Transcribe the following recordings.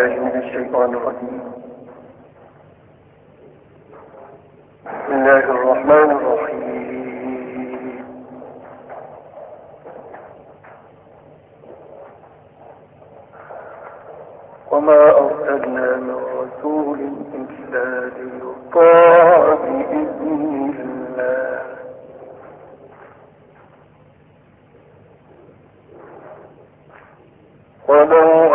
الله من الشيطان الرجيم. بسم الله الرحمن الرحيم. وما أرسلنا من رسول إلا ليطاع بإذن الله. ولو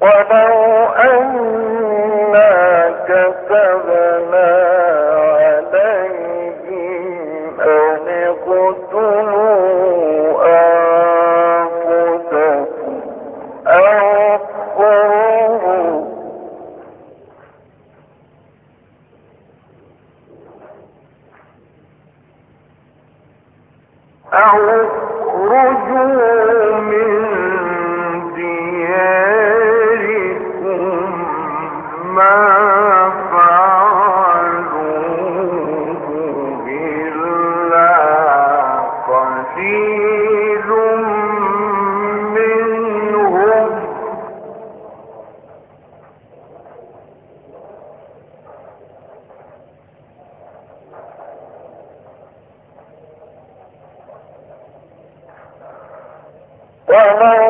ولو أنا كتبنا عليهم أن اقتلوا أنفسكم أو اكفروا أو ومن